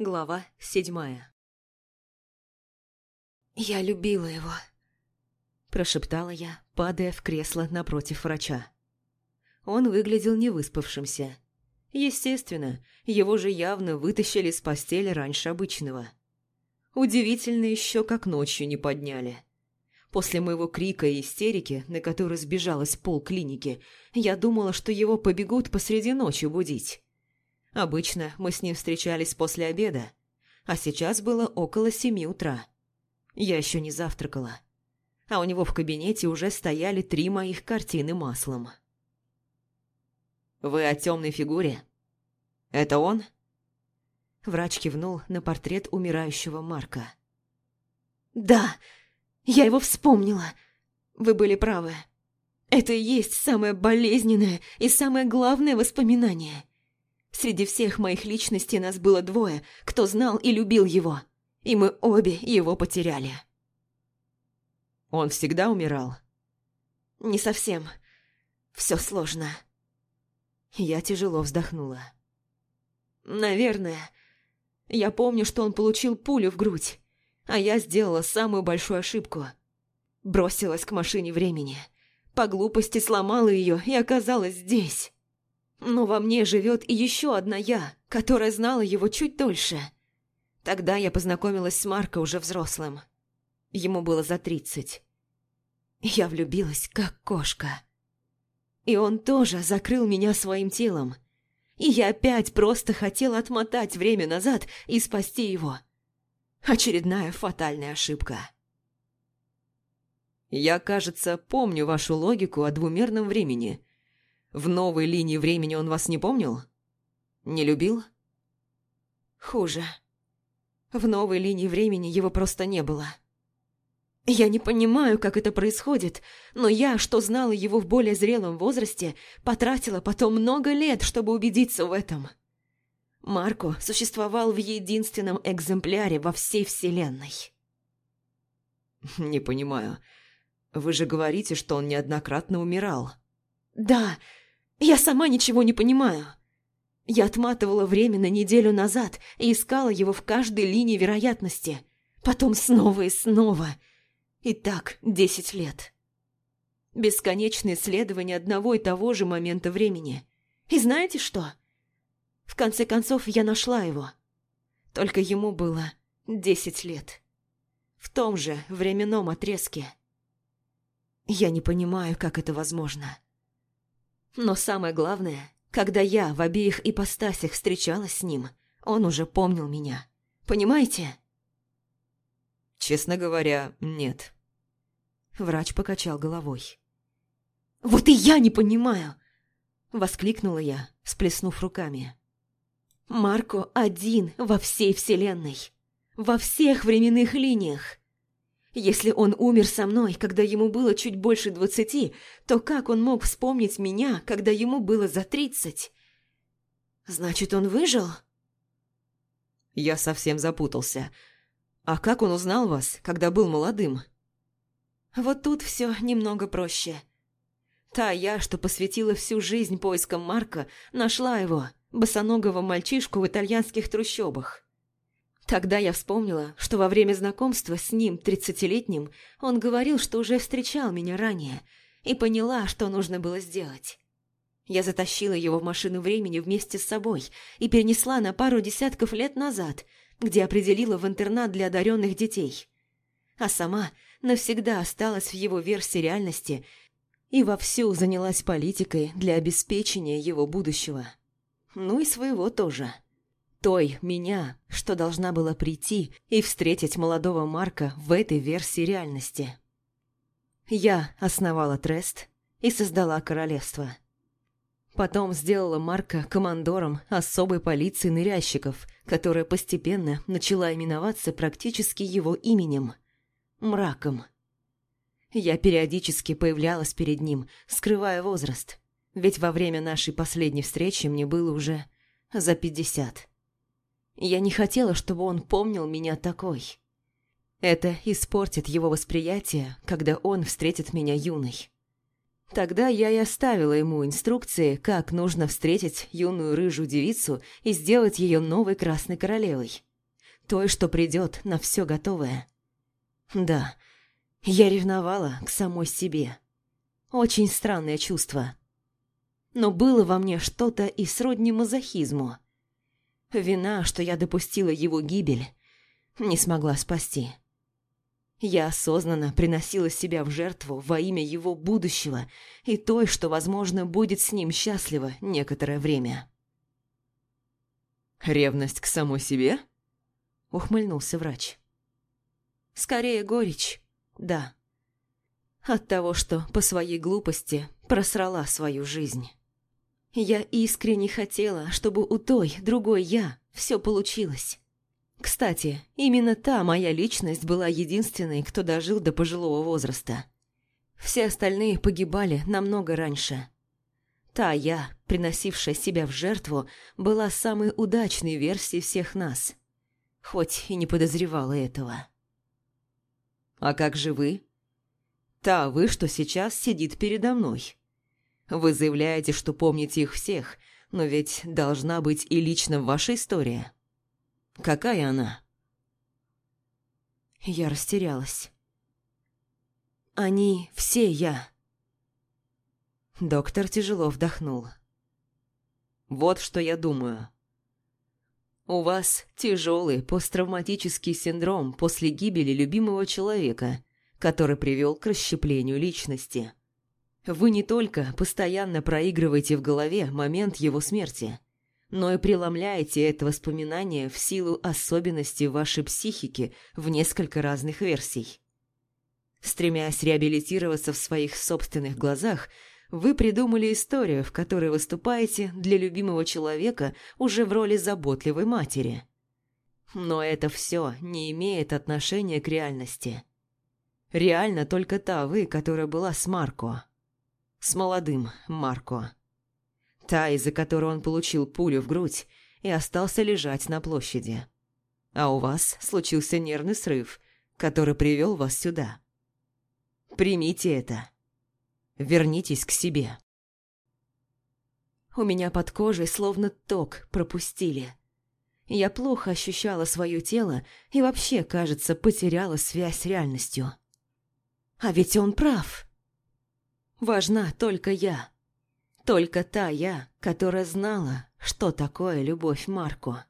Глава седьмая. «Я любила его», – прошептала я, падая в кресло напротив врача. Он выглядел невыспавшимся. Естественно, его же явно вытащили с постели раньше обычного. Удивительно еще, как ночью не подняли. После моего крика и истерики, на которую сбежалась пол клиники, я думала, что его побегут посреди ночи будить. Обычно мы с ним встречались после обеда, а сейчас было около семи утра. Я еще не завтракала. А у него в кабинете уже стояли три моих картины маслом. «Вы о темной фигуре? Это он?» Врач кивнул на портрет умирающего Марка. «Да, я его вспомнила. Вы были правы. Это и есть самое болезненное и самое главное воспоминание. Среди всех моих личностей нас было двое, кто знал и любил его. И мы обе его потеряли. Он всегда умирал? Не совсем. Все сложно. Я тяжело вздохнула. Наверное. Я помню, что он получил пулю в грудь, а я сделала самую большую ошибку. Бросилась к машине времени. По глупости сломала ее и оказалась здесь. Но во мне живет и еще одна я, которая знала его чуть дольше. Тогда я познакомилась с Марко уже взрослым. Ему было за тридцать. Я влюбилась, как кошка. И он тоже закрыл меня своим телом. И я опять просто хотела отмотать время назад и спасти его. Очередная фатальная ошибка. Я, кажется, помню вашу логику о двумерном времени – в новой линии времени он вас не помнил? Не любил? Хуже. В новой линии времени его просто не было. Я не понимаю, как это происходит, но я, что знала его в более зрелом возрасте, потратила потом много лет, чтобы убедиться в этом. Марко существовал в единственном экземпляре во всей вселенной. «Не понимаю. Вы же говорите, что он неоднократно умирал». «Да, я сама ничего не понимаю. Я отматывала время на неделю назад и искала его в каждой линии вероятности. Потом снова и снова. И так десять лет. Бесконечное исследование одного и того же момента времени. И знаете что? В конце концов, я нашла его. Только ему было десять лет. В том же временном отрезке. Я не понимаю, как это возможно. Но самое главное, когда я в обеих ипостасях встречалась с ним, он уже помнил меня. Понимаете? Честно говоря, нет. Врач покачал головой. «Вот и я не понимаю!» Воскликнула я, сплеснув руками. «Марко один во всей вселенной, во всех временных линиях. Если он умер со мной, когда ему было чуть больше двадцати, то как он мог вспомнить меня, когда ему было за тридцать? Значит, он выжил? Я совсем запутался. А как он узнал вас, когда был молодым? Вот тут все немного проще. Та я, что посвятила всю жизнь поискам Марка, нашла его, босоногого мальчишку в итальянских трущобах. Тогда я вспомнила, что во время знакомства с ним, тридцатилетним, он говорил, что уже встречал меня ранее, и поняла, что нужно было сделать. Я затащила его в машину времени вместе с собой и перенесла на пару десятков лет назад, где определила в интернат для одаренных детей. А сама навсегда осталась в его версии реальности и вовсю занялась политикой для обеспечения его будущего. Ну и своего тоже той меня, что должна была прийти и встретить молодого Марка в этой версии реальности. Я основала трест и создала королевство. Потом сделала Марка командором особой полиции ныряльщиков, которая постепенно начала именоваться практически его именем – Мраком. Я периодически появлялась перед ним, скрывая возраст, ведь во время нашей последней встречи мне было уже за пятьдесят. Я не хотела, чтобы он помнил меня такой. Это испортит его восприятие, когда он встретит меня юной. Тогда я и оставила ему инструкции, как нужно встретить юную рыжую девицу и сделать ее новой красной королевой. Той, что придет на все готовое. Да, я ревновала к самой себе. Очень странное чувство. Но было во мне что-то и сродни мазохизму – Вина, что я допустила его гибель, не смогла спасти. Я осознанно приносила себя в жертву во имя его будущего и той, что, возможно, будет с ним счастливо некоторое время. «Ревность к самой себе?» – ухмыльнулся врач. «Скорее горечь, да. От того, что по своей глупости просрала свою жизнь». Я искренне хотела, чтобы у той, другой я, все получилось. Кстати, именно та моя личность была единственной, кто дожил до пожилого возраста. Все остальные погибали намного раньше. Та я, приносившая себя в жертву, была самой удачной версией всех нас. Хоть и не подозревала этого. «А как же вы?» «Та вы, что сейчас сидит передо мной», вы заявляете, что помните их всех, но ведь должна быть и лично ваша история. Какая она?» Я растерялась. «Они все я». Доктор тяжело вдохнул. «Вот что я думаю. У вас тяжелый посттравматический синдром после гибели любимого человека, который привел к расщеплению личности». Вы не только постоянно проигрываете в голове момент его смерти, но и преломляете это воспоминание в силу особенностей вашей психики в несколько разных версий. Стремясь реабилитироваться в своих собственных глазах, вы придумали историю, в которой выступаете для любимого человека уже в роли заботливой матери. Но это все не имеет отношения к реальности. Реально только та вы, которая была с Марко с молодым Марко. Та, из-за которой он получил пулю в грудь и остался лежать на площади. А у вас случился нервный срыв, который привел вас сюда. Примите это. Вернитесь к себе. У меня под кожей словно ток пропустили. Я плохо ощущала свое тело и вообще, кажется, потеряла связь с реальностью. А ведь он прав. Важна только я. Только та я, которая знала, что такое любовь Марко.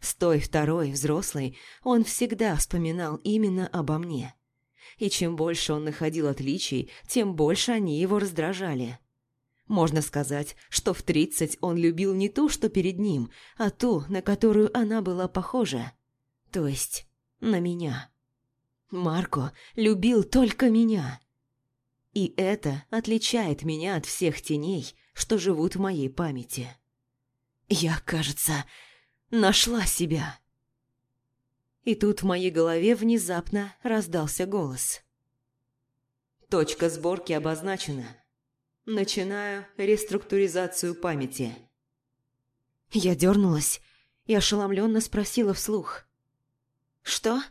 С той второй взрослой он всегда вспоминал именно обо мне. И чем больше он находил отличий, тем больше они его раздражали. Можно сказать, что в тридцать он любил не ту, что перед ним, а ту, на которую она была похожа. То есть на меня. Марко любил только меня. И это отличает меня от всех теней, что живут в моей памяти. Я, кажется, нашла себя. И тут в моей голове внезапно раздался голос. Точка сборки обозначена. Начинаю реструктуризацию памяти. Я дернулась и ошеломленно спросила вслух. «Что?»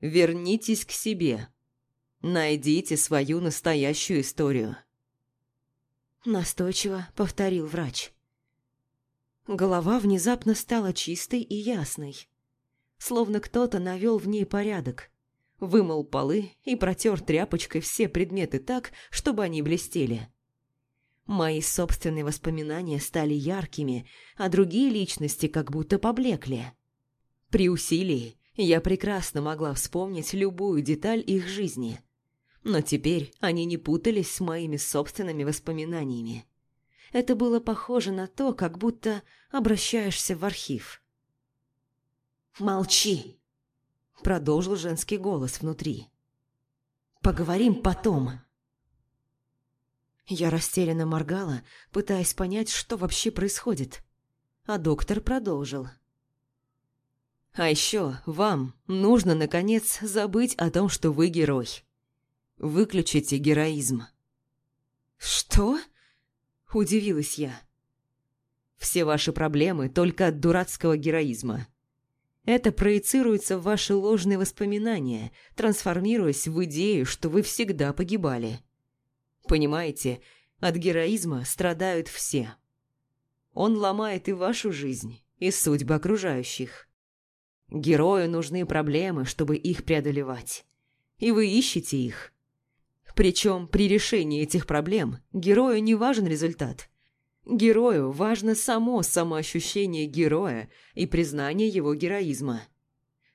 «Вернитесь к себе», Найдите свою настоящую историю. Настойчиво повторил врач. Голова внезапно стала чистой и ясной. Словно кто-то навел в ней порядок. Вымыл полы и протер тряпочкой все предметы так, чтобы они блестели. Мои собственные воспоминания стали яркими, а другие личности как будто поблекли. При усилии я прекрасно могла вспомнить любую деталь их жизни – но теперь они не путались с моими собственными воспоминаниями. Это было похоже на то, как будто обращаешься в архив. «Молчи!» – продолжил женский голос внутри. «Поговорим потом!» Я растерянно моргала, пытаясь понять, что вообще происходит. А доктор продолжил. «А еще вам нужно, наконец, забыть о том, что вы герой выключите героизм». «Что?» – удивилась я. «Все ваши проблемы только от дурацкого героизма. Это проецируется в ваши ложные воспоминания, трансформируясь в идею, что вы всегда погибали. Понимаете, от героизма страдают все. Он ломает и вашу жизнь, и судьбы окружающих. Герою нужны проблемы, чтобы их преодолевать. И вы ищете их» Причем при решении этих проблем герою не важен результат. Герою важно само самоощущение героя и признание его героизма.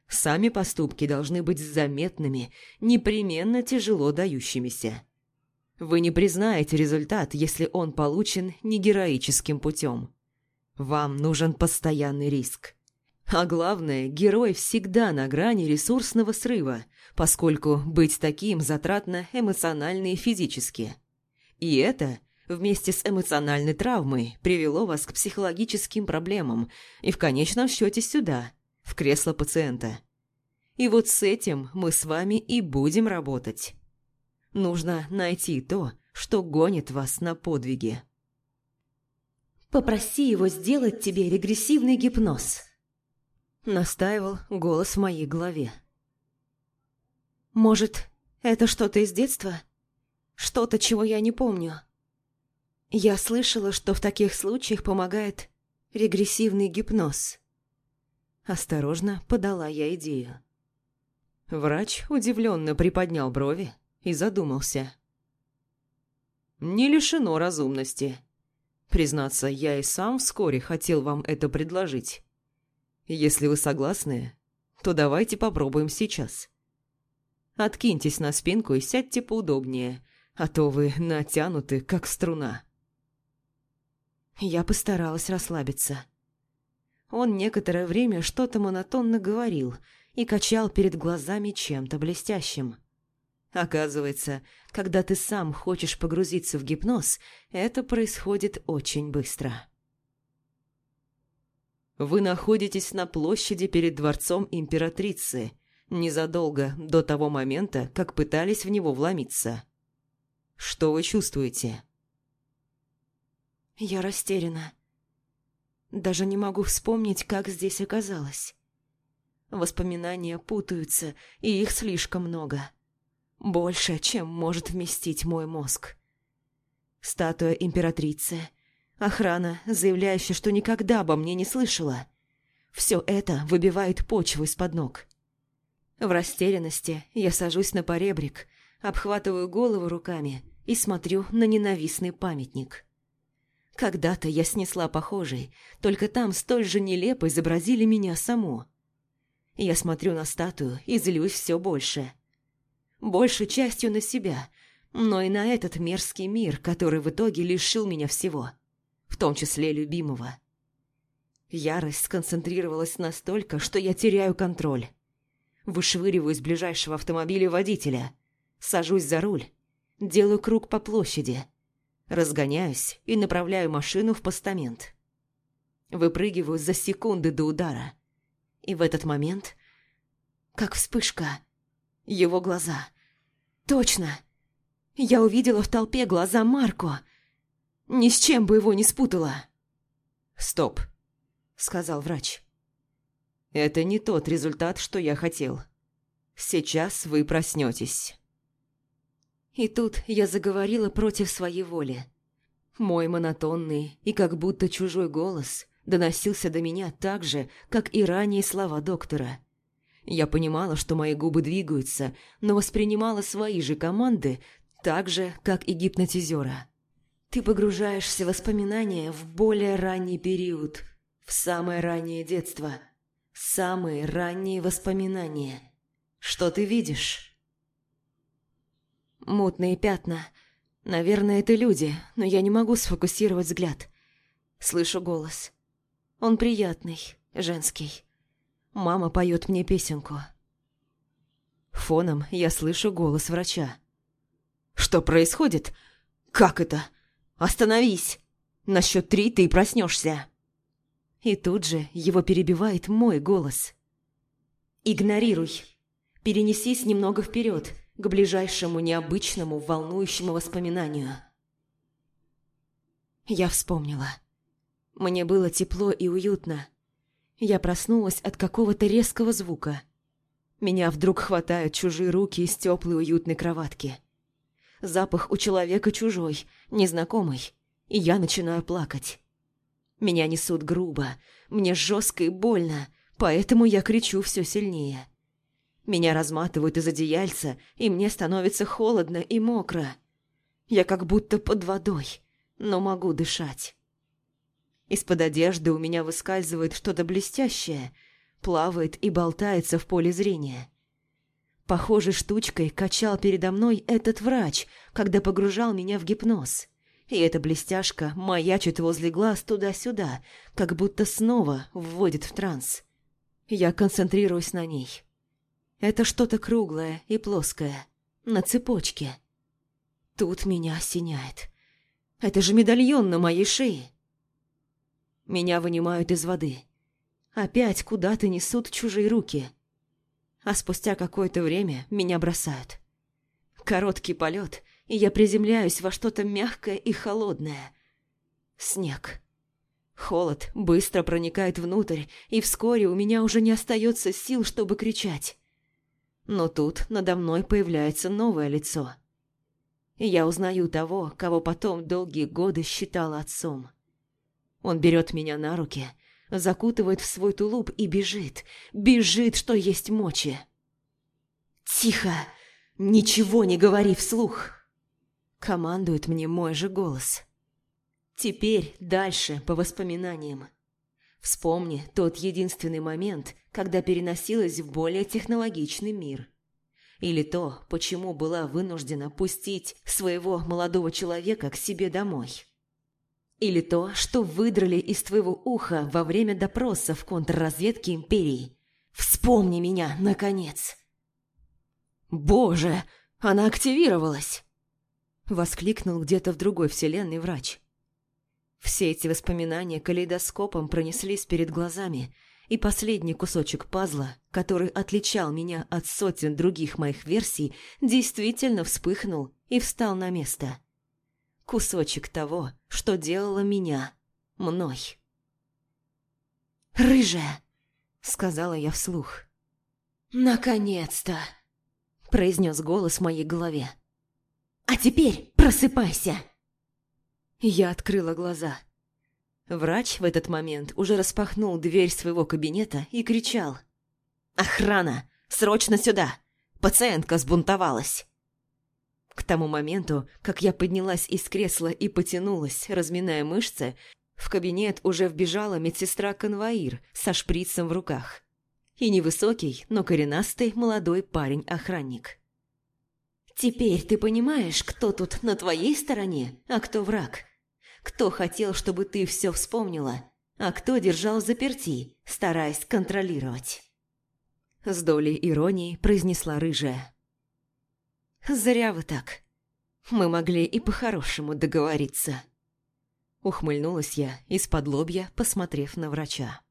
Сами поступки должны быть заметными, непременно тяжело дающимися. Вы не признаете результат, если он получен не героическим путем. Вам нужен постоянный риск. А главное, герой всегда на грани ресурсного срыва, поскольку быть таким затратно эмоционально и физически. И это – вместе с эмоциональной травмой привело вас к психологическим проблемам и в конечном счете сюда, в кресло пациента. И вот с этим мы с вами и будем работать. Нужно найти то, что гонит вас на подвиги. Попроси его сделать тебе регрессивный гипноз – настаивал голос в моей голове. «Может, это что-то из детства? Что-то, чего я не помню?» Я слышала, что в таких случаях помогает регрессивный гипноз. Осторожно подала я идею. Врач удивленно приподнял брови и задумался. «Не лишено разумности. Признаться, я и сам вскоре хотел вам это предложить. Если вы согласны, то давайте попробуем сейчас. Откиньтесь на спинку и сядьте поудобнее, а то вы натянуты, как струна. Я постаралась расслабиться. Он некоторое время что-то монотонно говорил и качал перед глазами чем-то блестящим. Оказывается, когда ты сам хочешь погрузиться в гипноз, это происходит очень быстро. Вы находитесь на площади перед дворцом императрицы, незадолго до того момента, как пытались в него вломиться. Что вы чувствуете? Я растеряна. Даже не могу вспомнить, как здесь оказалась. Воспоминания путаются, и их слишком много. Больше, чем может вместить мой мозг. Статуя императрицы — Охрана, заявляющая, что никогда обо мне не слышала. Все это выбивает почву из-под ног. В растерянности я сажусь на поребрик, обхватываю голову руками и смотрю на ненавистный памятник. Когда-то я снесла похожий, только там столь же нелепо изобразили меня саму. Я смотрю на статую и злюсь все больше. Большей частью на себя, но и на этот мерзкий мир, который в итоге лишил меня всего – в том числе любимого. Ярость сконцентрировалась настолько, что я теряю контроль. Вышвыриваю из ближайшего автомобиля водителя, сажусь за руль, делаю круг по площади, разгоняюсь и направляю машину в постамент. Выпрыгиваю за секунды до удара. И в этот момент, как вспышка, его глаза. Точно! Я увидела в толпе глаза Марко, ни с чем бы его не спутала. «Стоп», — сказал врач. «Это не тот результат, что я хотел. Сейчас вы проснетесь». И тут я заговорила против своей воли. Мой монотонный и как будто чужой голос доносился до меня так же, как и ранее слова доктора. Я понимала, что мои губы двигаются, но воспринимала свои же команды так же, как и гипнотизера. Ты погружаешься в воспоминания в более ранний период, в самое раннее детство, самые ранние воспоминания. Что ты видишь? Мутные пятна. Наверное, это люди, но я не могу сфокусировать взгляд. Слышу голос. Он приятный, женский. Мама поет мне песенку. Фоном я слышу голос врача. «Что происходит? Как это?» Остановись! На счет три ты проснешься!» И тут же его перебивает мой голос. «Игнорируй. Перенесись немного вперед, к ближайшему необычному, волнующему воспоминанию». Я вспомнила. Мне было тепло и уютно. Я проснулась от какого-то резкого звука. Меня вдруг хватают чужие руки из теплой уютной кроватки запах у человека чужой, незнакомый, и я начинаю плакать. Меня несут грубо, мне жестко и больно, поэтому я кричу все сильнее. Меня разматывают из одеяльца, и мне становится холодно и мокро. Я как будто под водой, но могу дышать. Из-под одежды у меня выскальзывает что-то блестящее, плавает и болтается в поле зрения. Похожей штучкой качал передо мной этот врач, когда погружал меня в гипноз. И эта блестяшка маячит возле глаз туда-сюда, как будто снова вводит в транс. Я концентрируюсь на ней. Это что-то круглое и плоское, на цепочке. Тут меня осеняет. Это же медальон на моей шее. Меня вынимают из воды. Опять куда-то несут чужие руки — а спустя какое-то время меня бросают. Короткий полет, и я приземляюсь во что-то мягкое и холодное. Снег. Холод быстро проникает внутрь, и вскоре у меня уже не остается сил, чтобы кричать. Но тут надо мной появляется новое лицо. И я узнаю того, кого потом долгие годы считала отцом. Он берет меня на руки – закутывает в свой тулуп и бежит, бежит, что есть мочи. «Тихо! Ничего не говори вслух!» Командует мне мой же голос. Теперь дальше по воспоминаниям. Вспомни тот единственный момент, когда переносилась в более технологичный мир. Или то, почему была вынуждена пустить своего молодого человека к себе домой. Или то, что выдрали из твоего уха во время допроса в контрразведке Империи. Вспомни меня, наконец!» «Боже, она активировалась!» Воскликнул где-то в другой вселенной врач. Все эти воспоминания калейдоскопом пронеслись перед глазами, и последний кусочек пазла, который отличал меня от сотен других моих версий, действительно вспыхнул и встал на место. Кусочек того, что делало меня мной. «Рыжая!» — сказала я вслух. «Наконец-то!» — произнес голос в моей голове. «А теперь просыпайся!» Я открыла глаза. Врач в этот момент уже распахнул дверь своего кабинета и кричал. «Охрана! Срочно сюда! Пациентка сбунтовалась!» К тому моменту, как я поднялась из кресла и потянулась, разминая мышцы, в кабинет уже вбежала медсестра-конвоир со шприцем в руках. И невысокий, но коренастый молодой парень-охранник. «Теперь ты понимаешь, кто тут на твоей стороне, а кто враг. Кто хотел, чтобы ты все вспомнила, а кто держал заперти, стараясь контролировать». С долей иронии произнесла рыжая. «Зря вы так. Мы могли и по-хорошему договориться». Ухмыльнулась я из-под лобья, посмотрев на врача.